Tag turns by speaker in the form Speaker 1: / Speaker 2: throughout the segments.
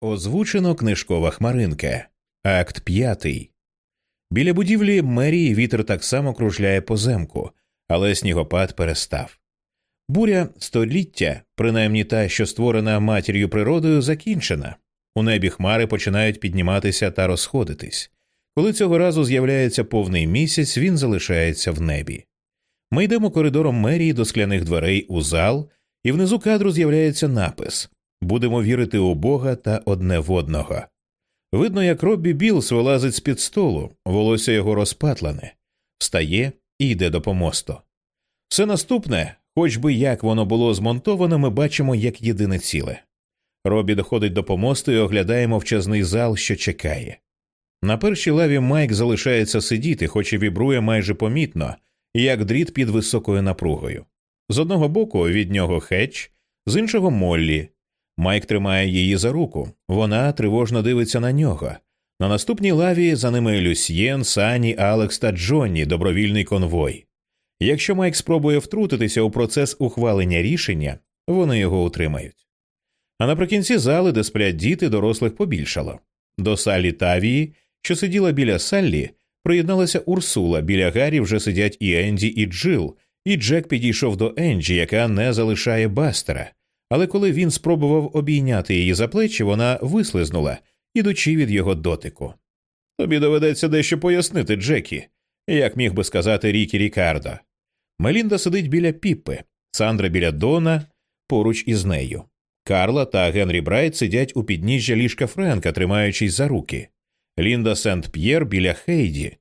Speaker 1: Озвучено книжкова хмаринка. Акт п'ятий. Біля будівлі мерії вітер так само кружляє по земку, але снігопад перестав. Буря століття, принаймні та, що створена матір'ю природою, закінчена. У небі хмари починають підніматися та розходитись. Коли цього разу з'являється повний місяць, він залишається в небі. Ми йдемо коридором мерії до скляних дверей у зал, і внизу кадру з'являється напис Будемо вірити у Бога та одне в одного. Видно, як Роббі Білс вилазить з під столу, волосся його розпатлене, встає і йде до помосту. Все наступне, хоч би як воно було змонтовано, ми бачимо як єдине ціле. Робі доходить до помосту і оглядає мовчазний зал, що чекає. На першій лаві Майк залишається сидіти, хоч і вібрує майже помітно, як дріт під високою напругою. З одного боку від нього хетч, з іншого Моллі. Майк тримає її за руку. Вона тривожно дивиться на нього. На наступній лаві за ними Люсьєн, Сані, Алекс та Джонні, добровільний конвой. Якщо Майк спробує втрутитися у процес ухвалення рішення, вони його утримають. А наприкінці зали, де сплять діти, дорослих побільшало. До Салі Тавії, що сиділа біля Саллі, приєдналася Урсула, біля Гаррі вже сидять і Енді, і Джил, і Джек підійшов до Енджі, яка не залишає бастера. Але коли він спробував обійняти її за плечі, вона вислизнула, ідучи від його дотику. Тобі доведеться дещо пояснити, Джекі, як міг би сказати Рікі Рікардо. Мелінда сидить біля Піппи, Сандра біля Дона поруч із нею. Карла та Генрі Брайт сидять у підніжжя ліжка Френка, тримаючись за руки. Лінда Сент П'єр біля Хейді.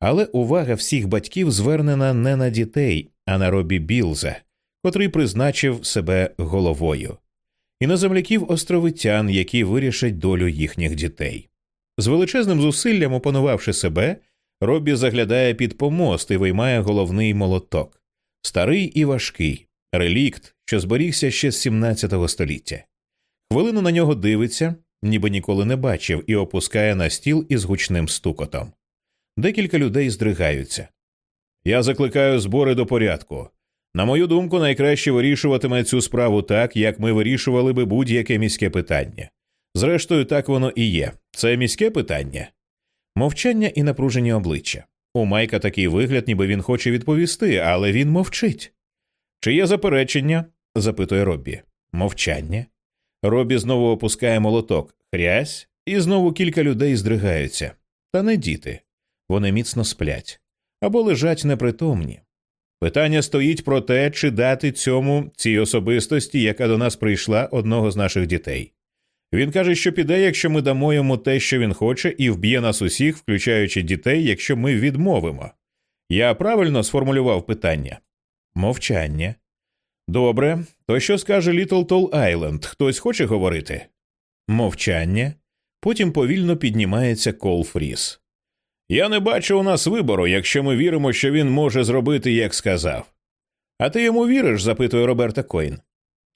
Speaker 1: Але увага всіх батьків звернена не на дітей, а на Робі Білза, котрий призначив себе головою, і на земляків островитян, які вирішать долю їхніх дітей. З величезним зусиллям, опанувавши себе, Робі заглядає під помост і виймає головний молоток, старий і важкий, релікт, що зберігся ще з 17 століття. Хвилину на нього дивиться, ніби ніколи не бачив, і опускає на стіл із гучним стукотом. Декілька людей здригаються. Я закликаю збори до порядку. На мою думку, найкраще вирішуватиме цю справу так, як ми вирішували би будь-яке міське питання. Зрештою, так воно і є. Це міське питання. Мовчання і напружені обличчя. У Майка такий вигляд, ніби він хоче відповісти, але він мовчить. Чи є заперечення? запитує Роббі. Мовчання. Роббі знову опускає молоток, хрясь, і знову кілька людей здригаються. Та не діти. Вони міцно сплять або лежать непритомні. Питання стоїть про те, чи дати цьому цій особистості, яка до нас прийшла одного з наших дітей. Він каже, що піде, якщо ми дамо йому те, що він хоче, і вб'є нас усіх, включаючи дітей, якщо ми відмовимо. Я правильно сформулював питання мовчання. Добре, то що скаже Літл Тол Айленд? Хтось хоче говорити? Мовчання. Потім повільно піднімається Кол Фріс. Я не бачу у нас вибору, якщо ми віримо, що він може зробити, як сказав. А ти йому віриш? запитує Роберта Койн.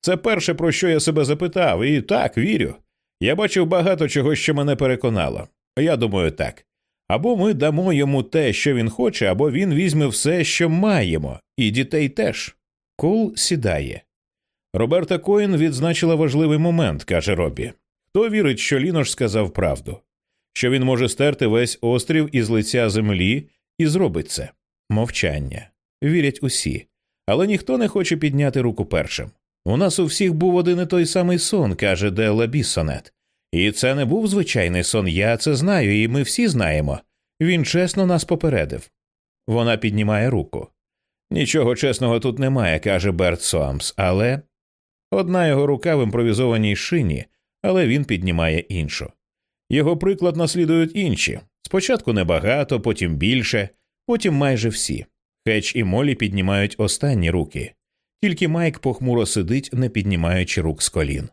Speaker 1: Це перше, про що я себе запитав, і так, вірю. Я бачив багато чого, що мене переконало. Я думаю, так. Або ми дамо йому те, що він хоче, або він візьме все, що маємо, і дітей теж. Кол сідає. Роберта Койн відзначила важливий момент, каже Робі. Хто вірить, що Лінож сказав правду? Що він може стерти весь острів із лиця землі і зробить це мовчання. Вірять усі, але ніхто не хоче підняти руку першим. У нас у всіх був один і той самий сон, каже Делла Біссонет. І це не був звичайний сон, я це знаю, і ми всі знаємо. Він чесно нас попередив. Вона піднімає руку. Нічого чесного тут немає, каже Берт Соамс, але одна його рука в імпровізованій шині, але він піднімає іншу. Його приклад наслідують інші спочатку небагато, потім більше, потім майже всі. Хеч і Молі піднімають останні руки, тільки Майк похмуро сидить, не піднімаючи рук з колін.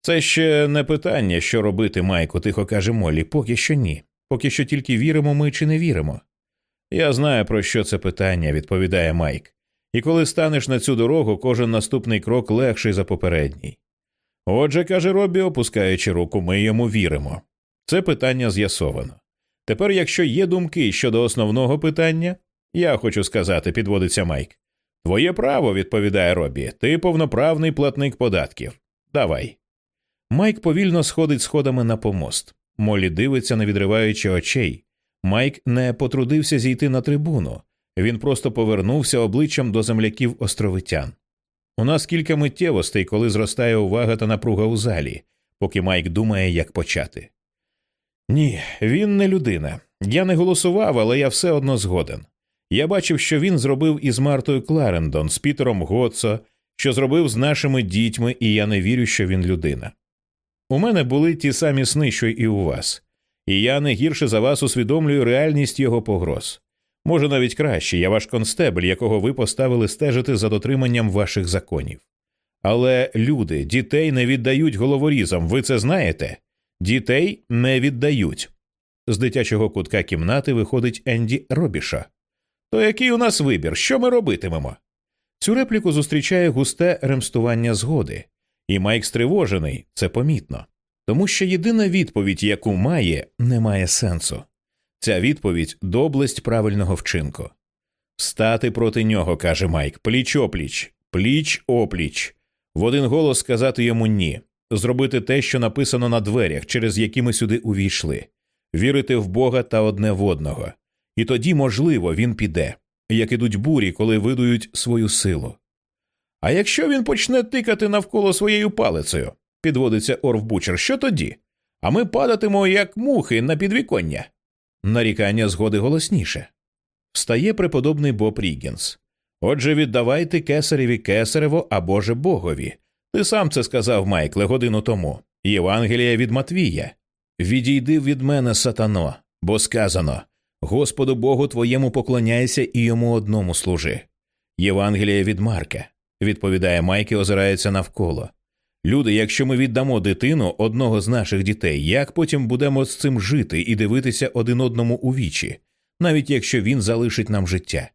Speaker 1: Це ще не питання, що робити, Майку, тихо каже Молі, поки що ні. Поки що тільки віримо ми чи не віримо. Я знаю, про що це питання, відповідає Майк. І коли станеш на цю дорогу, кожен наступний крок легший за попередній. Отже, каже Робі, опускаючи руку, ми йому віримо. Це питання з'ясовано. Тепер, якщо є думки щодо основного питання, я хочу сказати, підводиться Майк. Твоє право, відповідає Робі, ти повноправний платник податків. Давай. Майк повільно сходить сходами на помост. Молі дивиться, не відриваючи очей. Майк не потрудився зійти на трибуну. Він просто повернувся обличчям до земляків островитян. У нас кілька миттєвостей, коли зростає увага та напруга у залі, поки Майк думає, як почати. Ні, він не людина. Я не голосував, але я все одно згоден. Я бачив, що він зробив із Мартою Кларендон, з Пітером Готсо, що зробив з нашими дітьми, і я не вірю, що він людина. У мене були ті самі сни, що і у вас, і я не гірше за вас усвідомлюю реальність його погроз. Може, навіть краще, я ваш констебль, якого ви поставили стежити за дотриманням ваших законів. Але люди, дітей не віддають головорізам, ви це знаєте? Дітей не віддають. З дитячого кутка кімнати виходить Енді Робіша. То який у нас вибір? Що ми робитимемо? Цю репліку зустрічає густе ремстування згоди, і Майк стривожений, це помітно, тому що єдина відповідь, яку має, не має сенсу. Ця відповідь доблесть правильного вчинку. Стати проти нього, каже Майк, пліч опліч, пліч опліч. В один голос сказати йому ні, зробити те, що написано на дверях, через які ми сюди увійшли, вірити в Бога та одне в одного. І тоді, можливо, він піде, як ідуть бурі, коли видують свою силу. А якщо він почне тикати навколо своєю палицею, підводиться Орв Бучер, що тоді? А ми падатимо, як мухи на підвіконня. Нарікання згоди голосніше. Встає преподобний Боб Рігінс. Отже, віддавайте кесареві кесарево або же богові. Ти сам це сказав, Майкле, годину тому. Євангелія від Матвія. Відійди від мене, сатано, бо сказано Господу Богу твоєму поклоняйся і йому одному служи. Євангелія від Марка, відповідає Майк і озирається навколо. Люди, якщо ми віддамо дитину одного з наших дітей, як потім будемо з цим жити і дивитися один одному у вічі, навіть якщо він залишить нам життя?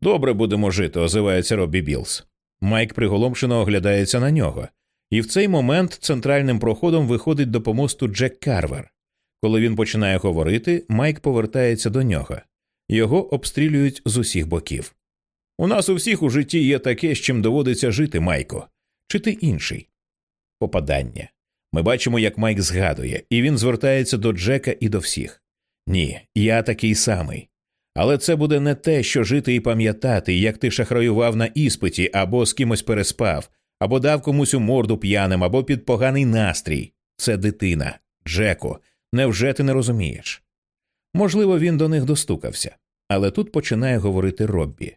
Speaker 1: Добре будемо жити, озивається Роббі Білс. Майк приголомшено оглядається на нього, і в цей момент центральним проходом виходить до помосту Джек Карвер. Коли він починає говорити, Майк повертається до нього. Його обстрілюють з усіх боків. У нас у всіх у житті є таке, з чим доводиться жити, Майко. Чи ти інший? Попадання. Ми бачимо, як Майк згадує, і він звертається до Джека і до всіх. Ні, я такий самий. Але це буде не те, що жити і пам'ятати, як ти шахраював на іспиті, або з кимось переспав, або дав комусь у морду п'яним, або під поганий настрій. Це дитина. Джеку, невже ти не розумієш? Можливо, він до них достукався, але тут починає говорити Роббі.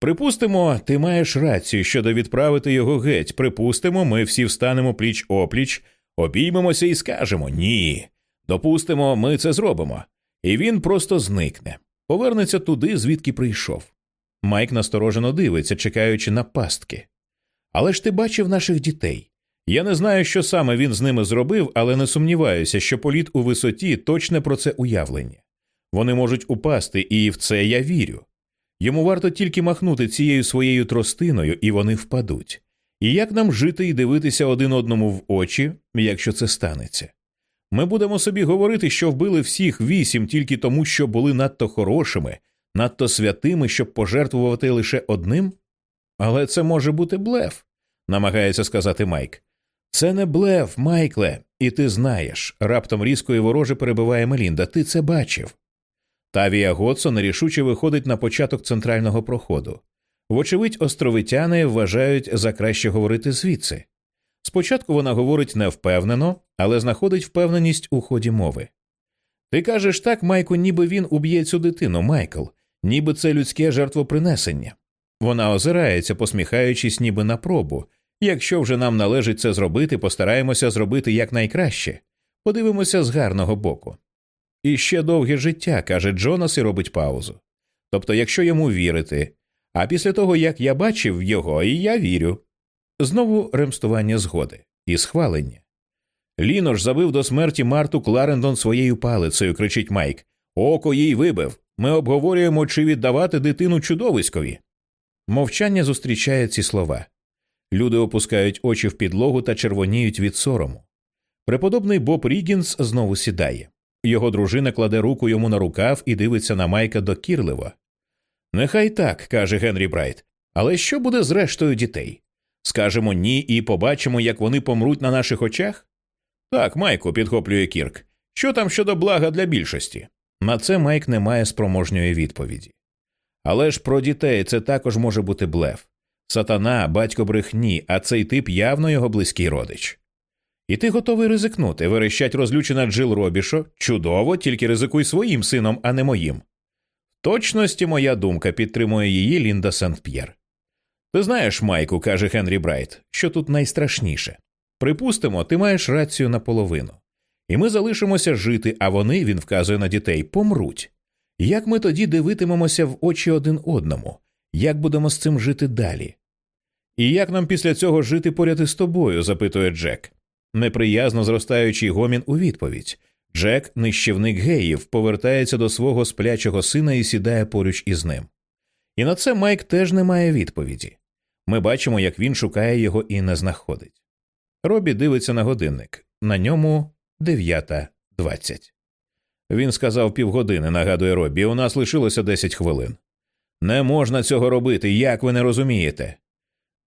Speaker 1: Припустимо, ти маєш рацію щодо відправити його геть. Припустимо, ми всі встанемо пліч опліч, обіймемося і скажемо ні. Допустимо, ми це зробимо. І він просто зникне, повернеться туди, звідки прийшов. Майк насторожено дивиться, чекаючи на пастки. Але ж ти бачив наших дітей. Я не знаю, що саме він з ними зробив, але не сумніваюся, що політ у висоті точне про це уявлення. Вони можуть упасти, і в це я вірю. Йому варто тільки махнути цією своєю тростиною, і вони впадуть. І як нам жити і дивитися один одному в очі, якщо це станеться? Ми будемо собі говорити, що вбили всіх вісім тільки тому, що були надто хорошими, надто святими, щоб пожертвувати лише одним? Але це може бути блеф, намагається сказати Майк. Це не блеф, Майкле, і ти знаєш. Раптом різко і вороже перебиває Мелінда. Ти це бачив. Тавія Готсо нерішуче виходить на початок центрального проходу. Вочевидь, островитяни вважають за краще говорити звідси. Спочатку вона говорить невпевнено, але знаходить впевненість у ході мови. Ти кажеш так, Майку, ніби він уб'є цю дитину, Майкл, ніби це людське жертвопринесення. Вона озирається, посміхаючись, ніби на пробу. Якщо вже нам належить це зробити, постараємося зробити якнайкраще. Подивимося з гарного боку. І ще довге життя, каже Джонас і робить паузу. Тобто, якщо йому вірити, а після того, як я бачив його, і я вірю. Знову ремстування згоди і схвалення. Ліно ж забив до смерті Марту Кларендон своєю палицею, кричить Майк. Око їй вибив. Ми обговорюємо, чи віддавати дитину чудовиськові. Мовчання зустрічає ці слова. Люди опускають очі в підлогу та червоніють від сорому. Преподобний Боб Рігінс знову сідає. Його дружина кладе руку йому на рукав і дивиться на Майка докірливо. Нехай так, каже Генрі Брайт. Але що буде з рештою дітей? Скажемо ні і побачимо, як вони помруть на наших очах? Так, Майку, підхоплює Кірк. Що там щодо блага для більшості? На це Майк не має спроможної відповіді. Але ж про дітей це також може бути блеф. Сатана, батько брехні, а цей тип явно його близький родич. І ти готовий ризикнути, верещить розлючена Джил Робішо. Чудово, тільки ризикуй своїм сином, а не моїм. Точнісінько моя думка, підтримує її Лінда Сент П'єр. Ти знаєш, Майку, каже Генрі Брайт, що тут найстрашніше. Припустимо, ти маєш рацію наполовину. І ми залишимося жити, а вони, він вказує на дітей, помруть. Як ми тоді дивитимемося в очі один одному, як будемо з цим жити далі? І як нам після цього жити поряд із тобою? запитує Джек. Неприязно зростаючий гомін у відповідь. Джек, нищівник геїв, повертається до свого сплячого сина і сідає поруч із ним. І на це Майк теж не має відповіді. Ми бачимо, як він шукає його і не знаходить. Робі дивиться на годинник. На ньому дев'ята двадцять. Він сказав півгодини, нагадує Робі, у нас лишилося десять хвилин. Не можна цього робити, як ви не розумієте.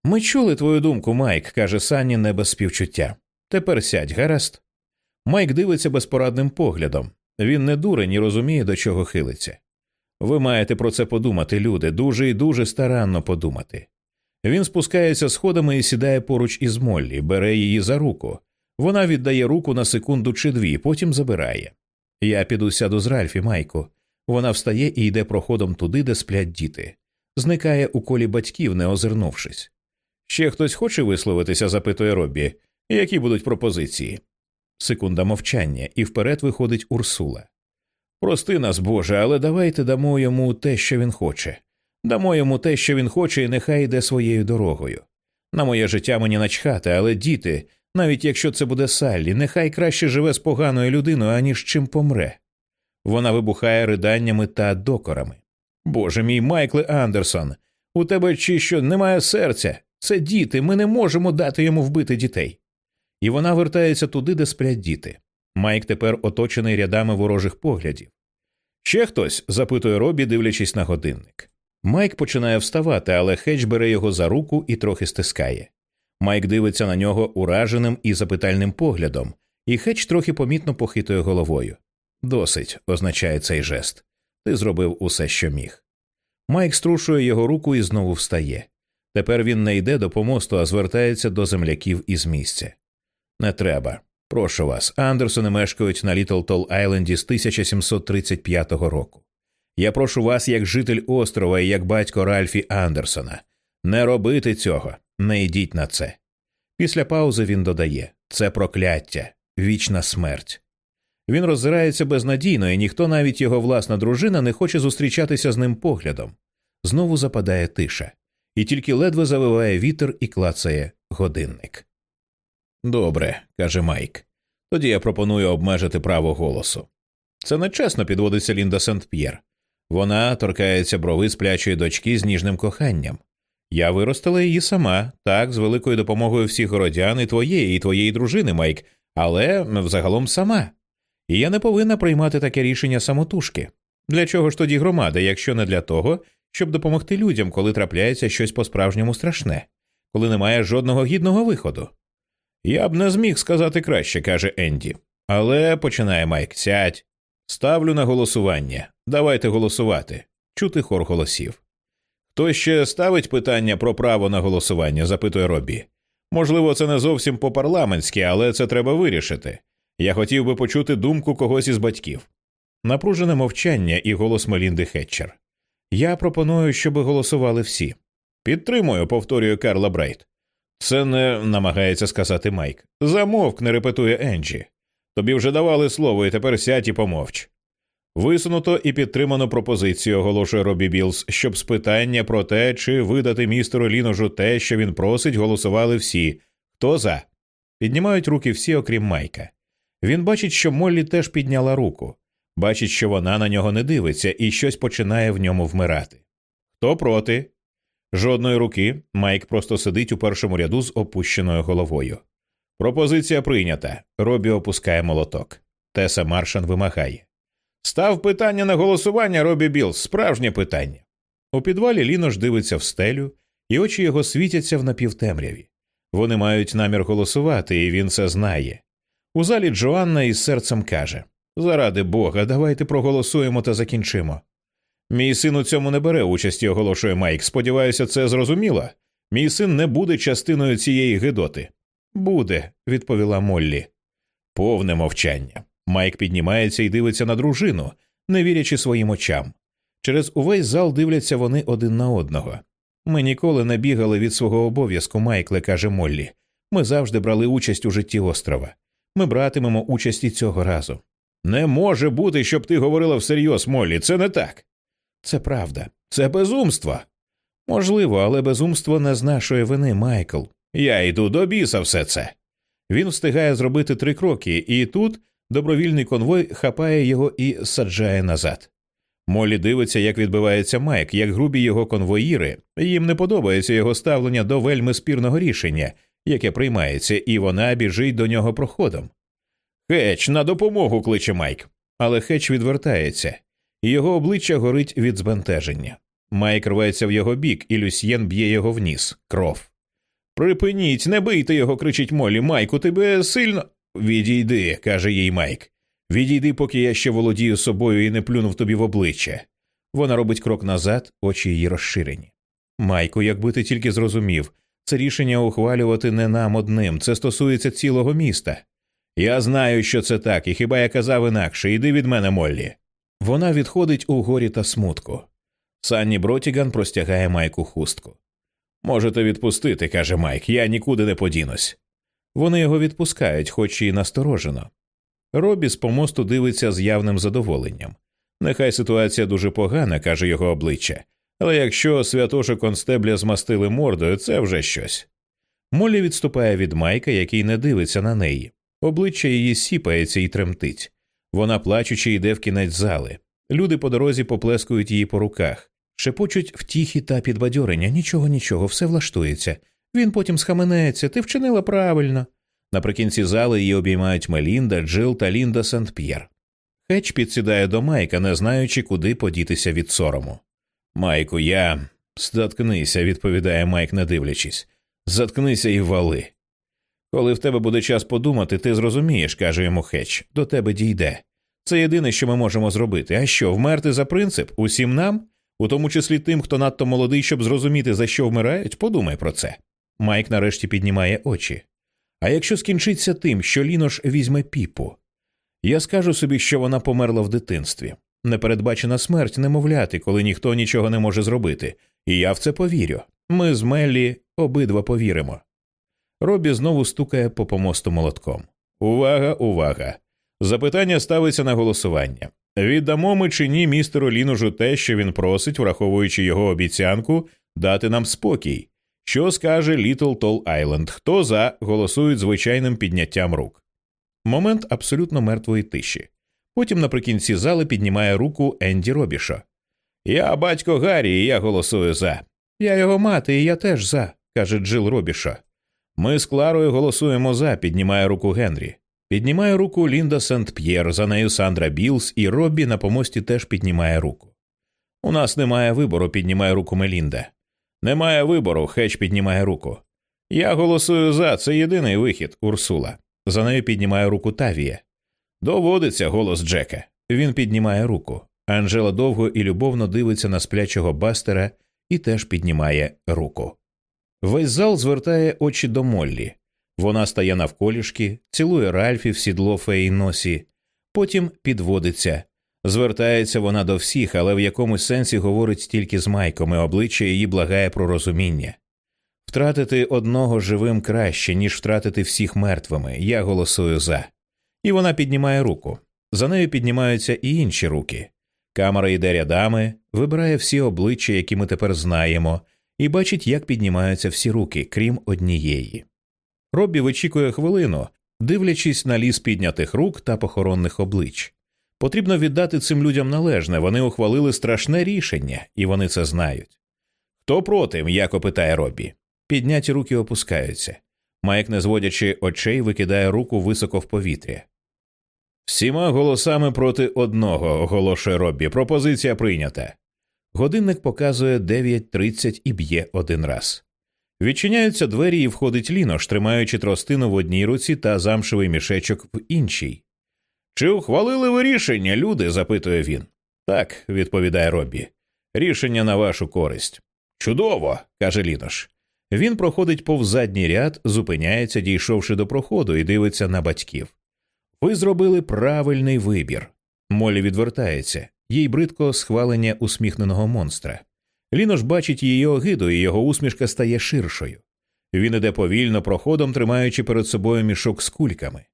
Speaker 1: Ми чули твою думку, Майк, каже Санні не без співчуття. Тепер сядь, гаразд. Майк дивиться безпорадним поглядом. Він не дурень і розуміє, до чого хилиться. Ви маєте про це подумати, люди, дуже і дуже старанно подумати. Він спускається сходами і сідає поруч із Моллі, бере її за руку. Вона віддає руку на секунду чи дві, потім забирає. Я піду сяду з Ральфі, Майку. Вона встає і йде проходом туди, де сплять діти. Зникає у колі батьків, не озирнувшись. Ще хтось хоче висловитися, запитує Роббі. Які будуть пропозиції? Секунда мовчання, і вперед виходить Урсула. Прости нас, Боже, але давайте дамо йому те, що він хоче. Дамо йому те, що він хоче, і нехай йде своєю дорогою. На моє життя мені начхати, але діти, навіть якщо це буде Саллі, нехай краще живе з поганою людиною, аніж чим помре. Вона вибухає riданнями та докорами. Боже мій Майкле Андерсон, у тебе чи що немає серця? Це діти, ми не можемо дати йому вбити дітей. І вона вертається туди, де сплять діти. Майк тепер оточений рядами ворожих поглядів. Ще хтось? запитує Робі, дивлячись на годинник. Майк починає вставати, але Хедж бере його за руку і трохи стискає. Майк дивиться на нього ураженим і запитальним поглядом, і Хедж трохи помітно похитує головою. Досить, означає цей жест. Ти зробив усе, що міг. Майк струшує його руку і знову встає. Тепер він не йде до помосту, а звертається до земляків із місця. Не треба. Прошу вас, Андерсони мешкають на Літл Тол Айленді з 1735 року. Я прошу вас, як житель острова і як батько Ральфі Андерсона, не робити цього, не йдіть на це. Після паузи він додає це прокляття, вічна смерть. Він роззирається безнадійно, і ніхто, навіть його власна дружина, не хоче зустрічатися з ним поглядом. Знову западає тиша, і тільки ледве завиває вітер і клацає годинник. Добре, каже Майк. Тоді я пропоную обмежити право голосу. Це нечесно підводиться Лінда Сент П'єр. Вона торкається брови сплячої дочки з ніжним коханням. Я виростила її сама, так, з великою допомогою всіх городян і твоєї, і твоєї дружини, Майк, але взагалом сама. І я не повинна приймати таке рішення самотужки. Для чого ж тоді громада, якщо не для того, щоб допомогти людям, коли трапляється щось по справжньому страшне, коли немає жодного гідного виходу? Я б не зміг сказати краще, каже Енді. Але починає Майк, сядь. Ставлю на голосування. Давайте голосувати. Чути хор голосів. Хто ще ставить питання про право на голосування? запитує Робі. Можливо, це не зовсім по парламентськи, але це треба вирішити. Я хотів би почути думку когось із батьків. Напружене мовчання і голос Мелінди Хетчер. Я пропоную, щоб голосували всі. Підтримую, повторює Карла Брайт. Це не намагається сказати Майк. Замовк, не репетує Енджі. Тобі вже давали слово, і тепер сядь і помовч. Висунуто і підтримано пропозицію, оголошує Робі Білс, щоб з питання про те, чи видати містеру Ліножу те, що він просить, голосували всі. Хто за? Піднімають руки всі, окрім Майка. Він бачить, що Моллі теж підняла руку, бачить, що вона на нього не дивиться, і щось починає в ньому вмирати. Хто проти? Жодної руки Майк просто сидить у першому ряду з опущеною головою. Пропозиція прийнята. Робі опускає молоток. Теса Маршан вимагає. Став питання на голосування Робі Білс, справжнє питання. У підвалі Лінош дивиться в стелю і очі його світяться в напівтемряві. Вони мають намір голосувати, і він це знає. У залі Джоанна із серцем каже Заради Бога, давайте проголосуємо та закінчимо. Мій син у цьому не бере участі, оголошує Майк. Сподіваюся, це зрозуміло. Мій син не буде частиною цієї гидоти. Буде, відповіла Моллі. Повне мовчання. Майк піднімається і дивиться на дружину, не вірячи своїм очам. Через увесь зал дивляться вони один на одного. Ми ніколи не бігали від свого обов'язку, Майкле, каже Моллі. Ми завжди брали участь у житті острова. Ми братимемо участь і цього разу. Не може бути, щоб ти говорила всерйоз, Моллі, це не так. Це правда, це безумство. Можливо, але безумство не з нашої вини, Майкл. Я йду до біса все це. Він встигає зробити три кроки, і тут добровільний конвой хапає його і саджає назад. Молі дивиться, як відбивається Майк, як грубі його конвоїри. Їм не подобається його ставлення до вельми спірного рішення, яке приймається, і вона біжить до нього проходом. Хеч, на допомогу кличе Майк. Але Хеч відвертається, його обличчя горить від збентеження. Майк рветься в його бік, і Люсьєн б'є його в. Кров. Припиніть, не бийте його, кричить Молі. Майку, тебе сильно. Відійди, каже їй Майк. Відійди, поки я ще володію собою і не плюнув тобі в обличчя. Вона робить крок назад, очі її розширені. Майку, якби ти тільки зрозумів, це рішення ухвалювати не нам одним, це стосується цілого міста. Я знаю, що це так, і хіба я казав інакше, іди від мене, Моллі. Вона відходить у горі та смутку. Санні Бротіган простягає Майку хустку. Можете відпустити, каже Майк, я нікуди не подінусь. Вони його відпускають, хоч і насторожено. Робі з помосту дивиться з явним задоволенням. Нехай ситуація дуже погана, каже його обличчя, але якщо святоша констебля змастили мордою, це вже щось. Молі відступає від Майка, який не дивиться на неї. Обличчя її сіпається і тремтить. Вона плачучи йде в кінець зали. Люди по дорозі поплескують її по руках, шепочуть втіхи та підбадьорення. Нічого, нічого, все влаштується. Він потім схаменеться, ти вчинила правильно. Наприкінці зали її обіймають Мелінда, Джил та Лінда Сент П'єр. Хетч підсідає до Майка, не знаючи, куди подітися від сорому. Майку, я. Заткнися, відповідає Майк, не дивлячись. Заткнися і вали. Коли в тебе буде час подумати, ти зрозумієш, каже йому Хетч, до тебе дійде. Це єдине, що ми можемо зробити. А що, вмерти за принцип? Усім нам? У тому числі тим, хто надто молодий, щоб зрозуміти, за що вмирають, подумай про це. Майк нарешті піднімає очі. А якщо скінчиться тим, що Лінош візьме піпу, я скажу собі, що вона померла в дитинстві. Непередбачена смерть немовляти, коли ніхто нічого не може зробити, і я в це повірю. Ми з Меллі обидва повіримо. Робі знову стукає по помосту молотком. Увага, увага! Запитання ставиться на голосування. Віддамо ми чи ні містеру Лінужу те, що він просить, враховуючи його обіцянку, дати нам спокій. Що скаже Літл Тол Айленд? Хто за голосують звичайним підняттям рук? Момент абсолютно мертвої тиші. Потім наприкінці зали піднімає руку Енді Робішо. Я батько Гаррі, і я голосую за. Я його мати, і я теж за, каже Джил Робішо. Ми з Кларою голосуємо за, піднімає руку Генрі. Піднімає руку Лінда Сент П'єр, за нею Сандра Білс, і Робі на помості теж піднімає руку. У нас немає вибору, піднімає руку Мелінда. Немає вибору, Хеч піднімає руку. Я голосую за це єдиний вихід, Урсула. За нею піднімає руку Тавія. Доводиться голос Джека. Він піднімає руку. Анжела довго і любовно дивиться на сплячого бастера і теж піднімає руку. Весь зал звертає очі до Моллі. Вона стає навколішки, цілує Ральфі в сідло феї носі, потім підводиться. Звертається вона до всіх, але в якомусь сенсі говорить тільки з Майком, і обличчя її благає про розуміння. Втратити одного живим краще, ніж втратити всіх мертвими. Я голосую за. І вона піднімає руку. За нею піднімаються і інші руки. Камера йде рядами, вибирає всі обличчя, які ми тепер знаємо, і бачить, як піднімаються всі руки, крім однієї. Роббі вичікує хвилину, дивлячись на ліс піднятих рук та похоронних облич. Потрібно віддати цим людям належне, вони ухвалили страшне рішення, і вони це знають. Хто проти? м'яко питає Роббі. Підняті руки опускаються. Майк, не зводячи очей, викидає руку високо в повітря. Всіма голосами проти одного, оголошує Роббі. Пропозиція прийнята. Годинник показує 9.30 і б'є один раз. Відчиняються двері і входить лінош, тримаючи тростину в одній руці та замшевий мішечок в іншій. Чи ухвалили ви рішення, люди? запитує він. Так, відповідає Робі. Рішення на вашу користь. Чудово, каже Лінош. Він проходить повз задній ряд, зупиняється, дійшовши до проходу, і дивиться на батьків. Ви зробили правильний вибір. Молі відвертається, їй бридко схвалення усміхненого монстра. Лінош бачить її огиду, і його усмішка стає ширшою. Він іде повільно проходом, тримаючи перед собою мішок з кульками.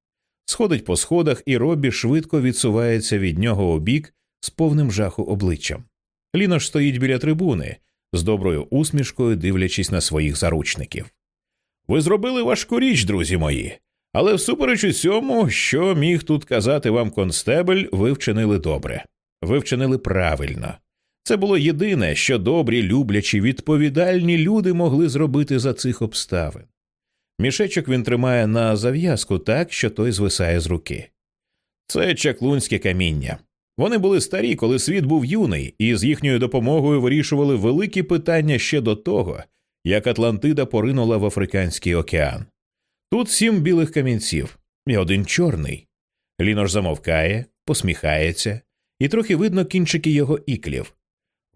Speaker 1: Сходить по сходах, і Робі швидко відсувається від нього у бік з повним жаху обличчям. Лінош стоїть біля трибуни, з доброю усмішкою дивлячись на своїх заручників. Ви зробили важку річ, друзі мої, але всупереч усьому, що міг тут казати вам констебель, ви вчинили добре, ви вчинили правильно. Це було єдине, що добрі, люблячі, відповідальні люди могли зробити за цих обставин. Мішечок він тримає на зав'язку так, що той звисає з руки. Це чаклунське каміння. Вони були старі, коли світ був юний, і з їхньою допомогою вирішували великі питання ще до того, як Атлантида поринула в Африканський океан. Тут сім білих камінців і один чорний. Лінош замовкає, посміхається, і трохи видно кінчики його іклів.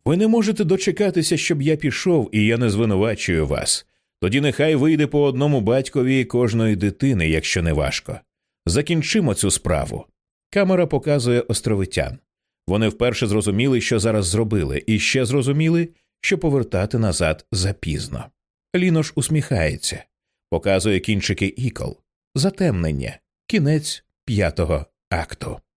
Speaker 1: Ви не можете дочекатися, щоб я пішов, і я не звинувачую вас. Тоді нехай вийде по одному батькові кожної дитини, якщо не важко. Закінчимо цю справу. Камера показує островитян. Вони вперше зрозуміли, що зараз зробили, і ще зрозуміли, що повертати назад запізно. Лінош усміхається, показує кінчики ікол, затемнення, кінець п'ятого акту.